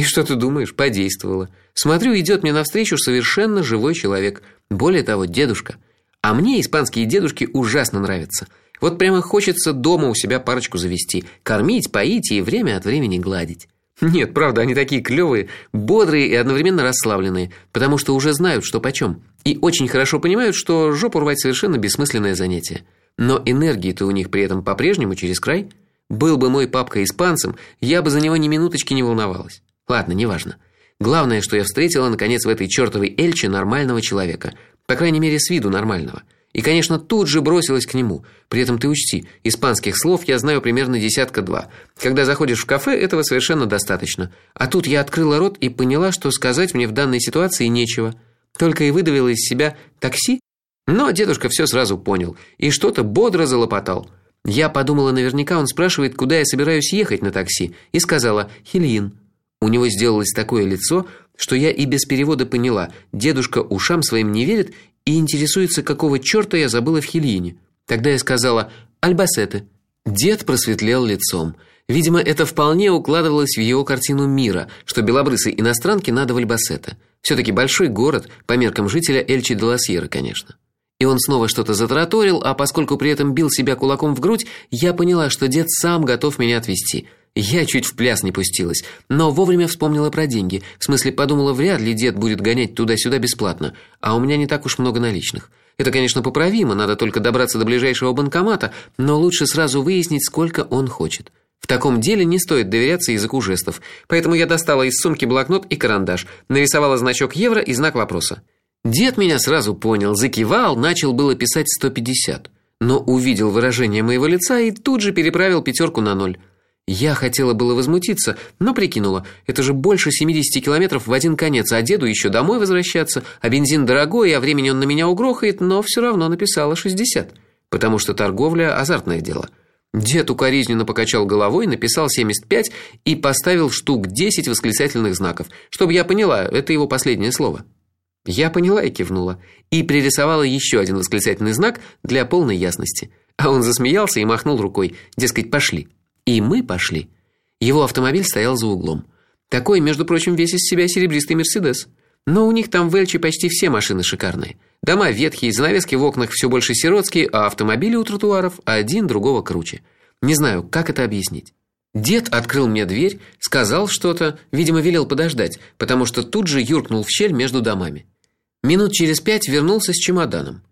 И что ты думаешь, подействовало. Смотрю, идет мне навстречу совершенно живой человек. Более того, дедушка. А мне испанские дедушки ужасно нравятся. Вот прямо хочется дома у себя парочку завести, кормить, поить и время от времени гладить. Нет, правда, они такие клёвые, бодрые и одновременно расслабленные, потому что уже знают, что почем, и очень хорошо понимают, что жопу рвать совершенно бессмысленное занятие. Но энергии-то у них при этом по-прежнему через край. Был бы мой папка испанцем, я бы за него ни минуточки не волновалась. Ладно, неважно. Главное, что я встретила наконец в этой чёртовой Эльче нормального человека, по крайней мере, с виду нормального. И, конечно, тут же бросилась к нему. При этом ты учти, испанских слов я знаю примерно десятка два. Когда заходишь в кафе, этого совершенно достаточно. А тут я открыла рот и поняла, что сказать мне в данной ситуации нечего. Только и выдавила из себя такси. Но дедушка все сразу понял и что-то бодро залопотал. Я подумала, наверняка он спрашивает, куда я собираюсь ехать на такси, и сказала: "Хильин". У него сделалось такое лицо, что я и без перевода поняла: дедушка ушам своим не верит и интересуется, какого чёрта я забыла в Хильине. Тогда я сказала: "Альбасеты". Дед просветлел лицом. Видимо, это вполне укладывалось в его картину мира, что белобрысой иностранке надо в Альбасета. все таки большой город по меркам жителя Эльчи де ла конечно. И он снова что-то затараторил, а поскольку при этом бил себя кулаком в грудь, я поняла, что дед сам готов меня отвезти. Я чуть в пляс не пустилась, но вовремя вспомнила про деньги. В смысле, подумала, вряд ли дед будет гонять туда-сюда бесплатно, а у меня не так уж много наличных. Это, конечно, поправимо, надо только добраться до ближайшего банкомата, но лучше сразу выяснить, сколько он хочет. В таком деле не стоит доверяться языку жестов. Поэтому я достала из сумки блокнот и карандаш, нарисовала значок евро и знак вопроса. Дед меня сразу понял, закивал, начал было писать 150, но увидел выражение моего лица и тут же переправил пятерку на ноль. Я хотела было возмутиться, но прикинула: это же больше 70 километров в один конец, а деду еще домой возвращаться, а бензин дорогой, а времени он на меня угрохает, но все равно написала 60, потому что торговля азартное дело. Дед укоризненно покачал головой, написал 75 и поставил штук 10 восклицательных знаков, чтобы я поняла, это его последнее слово. Я поняла и кивнула, и пририсовала еще один восклицательный знак для полной ясности. А он засмеялся и махнул рукой, дескать, пошли. И мы пошли. Его автомобиль стоял за углом. Такой, между прочим, весь из себя серебристый Мерседес. Но у них там в Эльче почти все машины шикарные. Дома ветхие, занавески в окнах все больше сиротские, а автомобили у тротуаров один другого круче. Не знаю, как это объяснить. Дед открыл мне дверь, сказал что-то, видимо, велел подождать, потому что тут же юркнул в щель между домами. Минут через пять вернулся с чемоданом.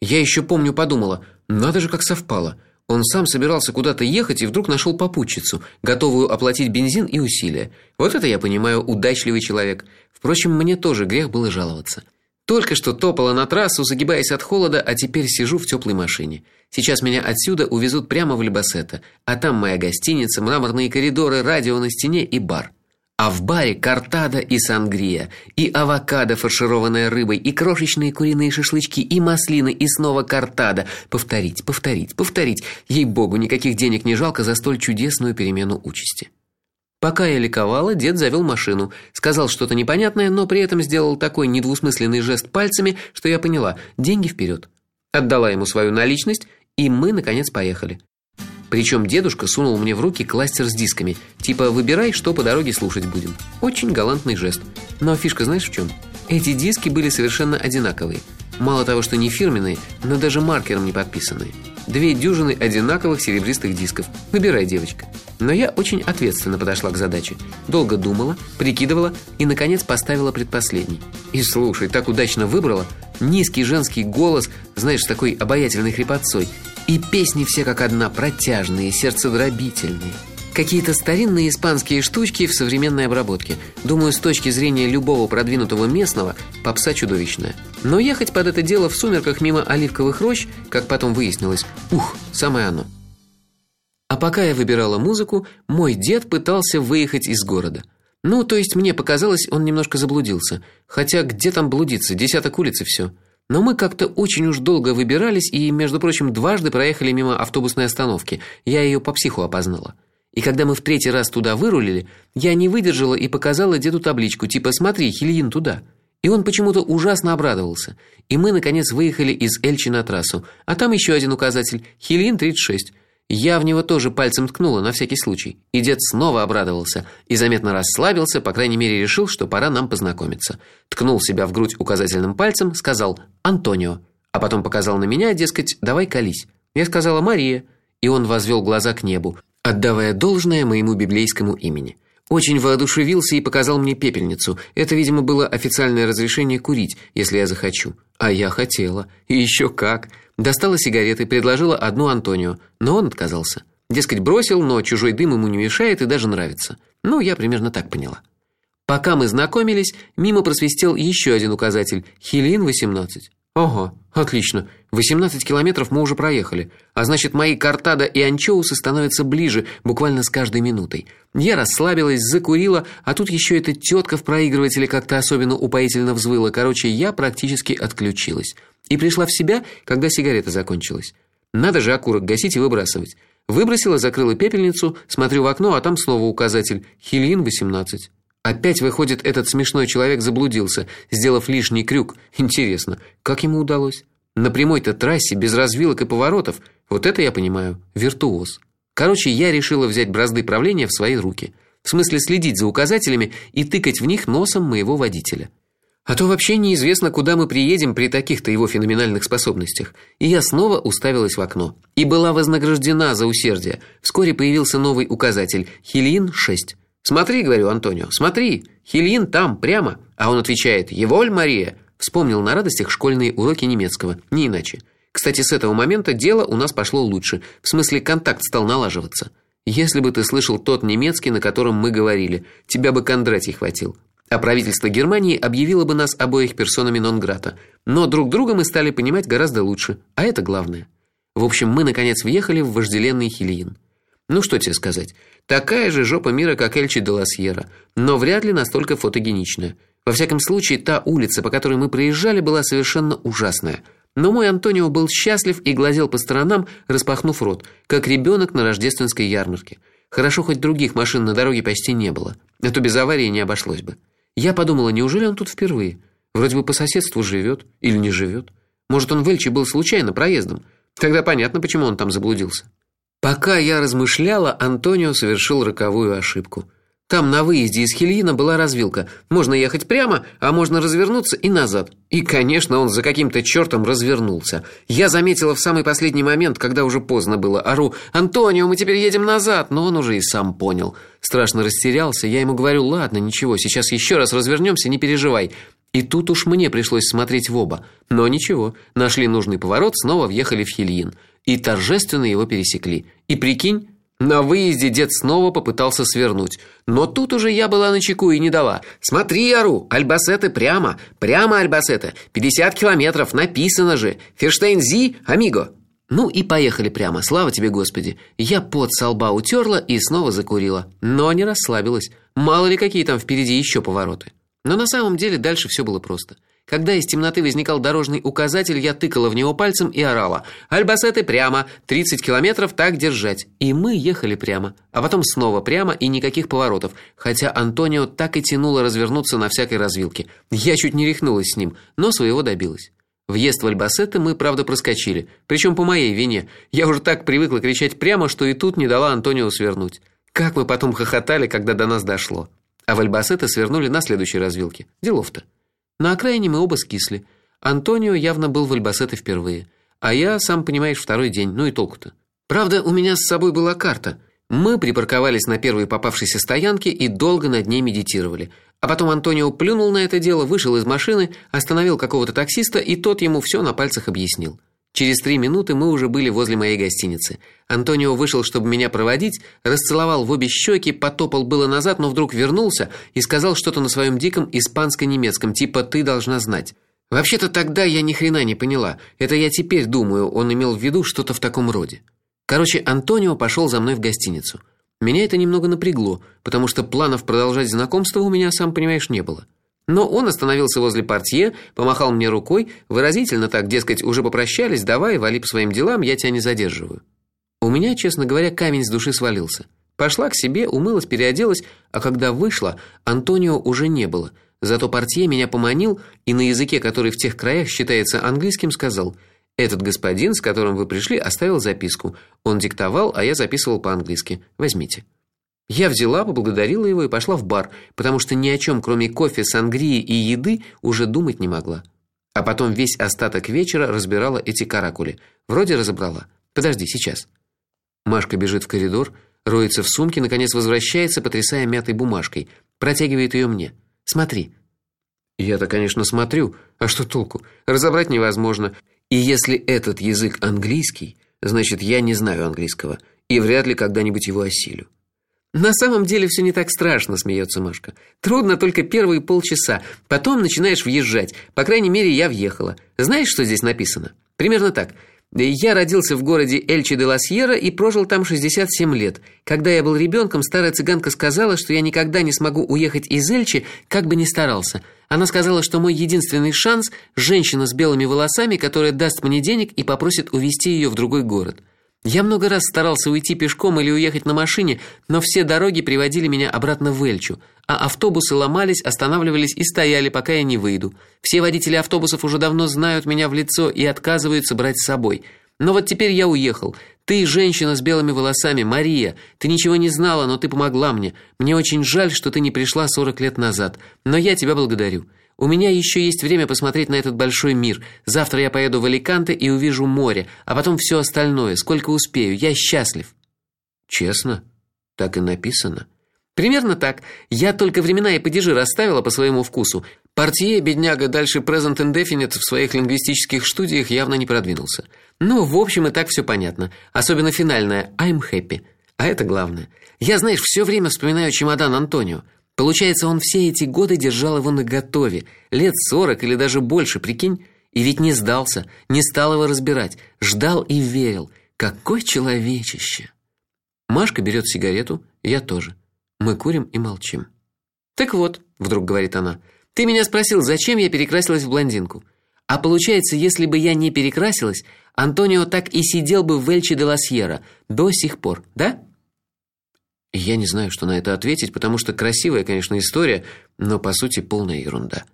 Я еще помню, подумала: надо же, как совпало. Он сам собирался куда-то ехать и вдруг нашел попутчицу, готовую оплатить бензин и усилия. Вот это я понимаю, удачливый человек. Впрочем, мне тоже грех было жаловаться. Только что топала на трассу, загибаясь от холода, а теперь сижу в теплой машине. Сейчас меня отсюда увезут прямо в Лебасета, а там моя гостиница, мраморные коридоры, радио на стене и бар. А в баре картада и сангрия, и авокадо, фаршированная рыбой, и крошечные куриные шашлычки, и маслины, и снова картада. Повторить, повторить, повторить. Ей-богу, никаких денег не жалко за столь чудесную перемену участи. Пока я ликовала, дед завел машину, сказал что-то непонятное, но при этом сделал такой недвусмысленный жест пальцами, что я поняла: деньги вперед. Отдала ему свою наличность, и мы наконец поехали. Причем дедушка сунул мне в руки кластер с дисками, типа выбирай, что по дороге слушать будем. Очень галантный жест. Но фишка знаешь в чем? Эти диски были совершенно одинаковые. Мало того, что не фирменные, но даже маркером не подписанные. Две дюжины одинаковых серебристых дисков. Выбирай, девочка. Но я очень ответственно подошла к задаче. Долго думала, прикидывала и наконец поставила предпоследний. И слушай, так удачно выбрала. Низкий женский голос, знаешь, с такой обаятельной хрипотцой, и песни все как одна протяжные, сердцедробительные. Какие-то старинные испанские штучки в современной обработке. Думаю, с точки зрения любого продвинутого местного, попса чудовищная. Но ехать под это дело в сумерках мимо оливковых рощ, как потом выяснилось, ух, самое оно. А пока я выбирала музыку, мой дед пытался выехать из города. Ну, то есть мне показалось, он немножко заблудился. Хотя где там блудиться, десяток улиц и все. Но мы как-то очень уж долго выбирались и, между прочим, дважды проехали мимо автобусной остановки. Я ее по психу опознала. И когда мы в третий раз туда вырулили, я не выдержала и показала деду табличку типа «Смотри, Хильин туда». И он почему-то ужасно обрадовался. И мы наконец выехали из Эльчи на трассу. А там еще один указатель Хильин 36. Я в него тоже пальцем ткнула на всякий случай. И дед снова обрадовался и заметно расслабился, по крайней мере, решил, что пора нам познакомиться. Ткнул себя в грудь указательным пальцем, сказал: "Антонио", а потом показал на меня, дескать: "Давай колись". Я сказала: "Мария", и он возвел глаза к небу, отдавая должное моему библейскому имени. Очень воодушевился и показал мне пепельницу. Это, видимо, было официальное разрешение курить, если я захочу. А я хотела. И еще как. Достала сигареты, предложила одну Антонио, но он отказался. Дескать, бросил, но чужой дым ему не мешает и даже нравится. Ну, я примерно так поняла. Пока мы знакомились, мимо просвистел еще один указатель Хилин 18. Ого, отлично. 18 километров мы уже проехали. А значит, мои картада и анчоусы становятся ближе буквально с каждой минутой. Я расслабилась, закурила, а тут еще эта тетка в проигрывателе как-то особенно упоительно взвыла. Короче, я практически отключилась и пришла в себя, когда сигарета закончилась. Надо же окурок гасить и выбрасывать. Выбросила, закрыла пепельницу, смотрю в окно, а там снова указатель Хилин 18. Опять выходит, этот смешной человек заблудился, сделав лишний крюк. Интересно, как ему удалось? На прямой-то трассе без развилок и поворотов. Вот это я понимаю, виртуоз. Короче, я решила взять бразды правления в свои руки. В смысле следить за указателями и тыкать в них носом моего водителя. А то вообще неизвестно, куда мы приедем при таких-то его феноменальных способностях. И я снова уставилась в окно и была вознаграждена за усердие. Вскоре появился новый указатель Хилин 6. Смотри, говорю Антонио, смотри, Хилин там прямо, а он отвечает: "Еволь, Мария". Вспомнил на радостях школьные уроки немецкого, не иначе. Кстати, с этого момента дело у нас пошло лучше. В смысле, контакт стал налаживаться. Если бы ты слышал тот немецкий, на котором мы говорили, тебя бы Кондратий хватил а правительство Германии объявило бы нас обоих персонами нон-грата. Но друг друга мы стали понимать гораздо лучше, а это главное. В общем, мы наконец въехали в вожделенный Хильин. Ну что тебе сказать? Такая же жопа мира, как Эльчи де Ласьера, но вряд ли настолько фотогеничная. Во всяком случае, та улица, по которой мы проезжали, была совершенно ужасная. Но мой Антонио был счастлив и глазел по сторонам, распахнув рот, как ребенок на рождественской ярмарке. Хорошо хоть других машин на дороге почти не было, а то без аварии не обошлось бы. Я подумала, неужели он тут впервые? Вроде бы по соседству живет или не живет. Может, он в Эльче был случайно проездом? Тогда понятно, почему он там заблудился. Пока я размышляла, Антонио совершил роковую ошибку. Там на выезде из Хильина была развилка. Можно ехать прямо, а можно развернуться и назад. И, конечно, он за каким-то чертом развернулся. Я заметила в самый последний момент, когда уже поздно было. Ору: "Антонио, мы теперь едем назад". Но он уже и сам понял. Страшно растерялся. Я ему говорю: "Ладно, ничего, сейчас еще раз развернемся, не переживай". И тут уж мне пришлось смотреть в оба. Но ничего, нашли нужный поворот, снова въехали в Хильин и торжественно его пересекли. И прикинь, на выезде дед снова попытался свернуть, но тут уже я была на чеку и не дала. Смотри, Ару, Альбасеты прямо, прямо Альбасеты. 50 километров, написано же. Ферштейн-Зи, амиго. Ну и поехали прямо. Слава тебе, Господи. Я пот со лба утерла и снова закурила, но не расслабилась. Мало ли какие там впереди еще повороты. Но на самом деле дальше все было просто. Когда из темноты возникал дорожный указатель, я тыкала в него пальцем и орала: "Альбасеты прямо, 30 километров так держать". И мы ехали прямо, а потом снова прямо и никаких поворотов, хотя Антонио так и тянуло развернуться на всякой развилке. Я чуть не рехнулась с ним, но своего добилась. Въезд в Альбасеты мы, правда, проскочили, причем по моей вине. Я уже так привыкла кричать прямо, что и тут не дала Антонио свернуть. Как мы потом хохотали, когда до нас дошло. А в Альбасеты свернули на следующей развилке. Делов-то. На окраине мы оба скисли. Антонио явно был в Альбасете впервые, а я, сам понимаешь, второй день. Ну и толку-то. Правда, у меня с собой была карта. Мы припарковались на первой попавшейся стоянке и долго над ней медитировали. А потом Антонио плюнул на это дело, вышел из машины, остановил какого-то таксиста, и тот ему все на пальцах объяснил. Через три минуты мы уже были возле моей гостиницы. Антонио вышел, чтобы меня проводить, расцеловал в обе щеки, потопал было назад, но вдруг вернулся и сказал что-то на своем диком испанско-немецком, типа ты должна знать. Вообще-то тогда я ни хрена не поняла. Это я теперь думаю, он имел в виду что-то в таком роде. Короче, Антонио пошел за мной в гостиницу. Меня это немного напрягло, потому что планов продолжать знакомство у меня, сам понимаешь, не было. Но он остановился возле портье, помахал мне рукой, выразительно так, дескать, уже попрощались, давай, вали по своим делам, я тебя не задерживаю. У меня, честно говоря, камень с души свалился. Пошла к себе, умылась, переоделась, а когда вышла, Антонио уже не было. Зато портье меня поманил и на языке, который в тех краях считается английским, сказал: Этот господин, с которым вы пришли, оставил записку. Он диктовал, а я записывал по-английски. Возьмите. Я взяла, поблагодарила его и пошла в бар, потому что ни о чем, кроме кофе, сангрии и еды, уже думать не могла. А потом весь остаток вечера разбирала эти каракули. Вроде разобрала. Подожди, сейчас. Машка бежит в коридор, роется в сумке, наконец возвращается, потрясая мятой бумажкой, протягивает ее мне. Смотри. Я-то, конечно, смотрю, а что толку? Разобрать невозможно. И если этот язык английский, значит, я не знаю английского и вряд ли когда-нибудь его осилю. На самом деле все не так страшно, смеется Машка. Трудно только первые полчаса, потом начинаешь въезжать. По крайней мере, я въехала. Знаешь, что здесь написано? Примерно так: я родился в городе Эльче де ла Сьерра и прожил там 67 лет. Когда я был ребенком, старая цыганка сказала, что я никогда не смогу уехать из Эльчи, как бы ни старался. Она сказала, что мой единственный шанс женщина с белыми волосами, которая даст мне денег и попросит увезти ее в другой город. Я много раз старался уйти пешком или уехать на машине, но все дороги приводили меня обратно в Эльчу, а автобусы ломались, останавливались и стояли, пока я не выйду. Все водители автобусов уже давно знают меня в лицо и отказываются брать с собой. Но вот теперь я уехал. Ты, женщина с белыми волосами, Мария, ты ничего не знала, но ты помогла мне. Мне очень жаль, что ты не пришла 40 лет назад, но я тебя благодарю. У меня еще есть время посмотреть на этот большой мир. Завтра я поеду в Аликанте и увижу море, а потом все остальное, сколько успею. Я счастлив. Честно? Так и написано. Примерно так. Я только времена и падежи расставила по своему вкусу. Портье, бедняга, дальше present indefinite в своих лингвистических студиях явно не продвинулся. Ну, в общем, и так все понятно. Особенно финальное I'm happy. А это главное. Я, знаешь, все время вспоминаю чемодан Антонио. Получается, он все эти годы держал его наготове, лет сорок или даже больше, прикинь, и ведь не сдался, не стал его разбирать, ждал и верил. Какой человечище. Машка берет сигарету, я тоже. Мы курим и молчим. Так вот, вдруг говорит она. Ты меня спросил, зачем я перекрасилась в блондинку? А получается, если бы я не перекрасилась, Антонио так и сидел бы в Эльче де ла до сих пор, да? Я не знаю, что на это ответить, потому что красивая, конечно, история, но по сути полная ерунда.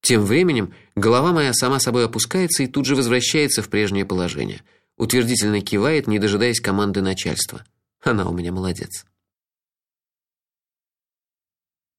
Тем временем голова моя сама собой опускается и тут же возвращается в прежнее положение. Утвердительно кивает, не дожидаясь команды начальства. Она у меня молодец.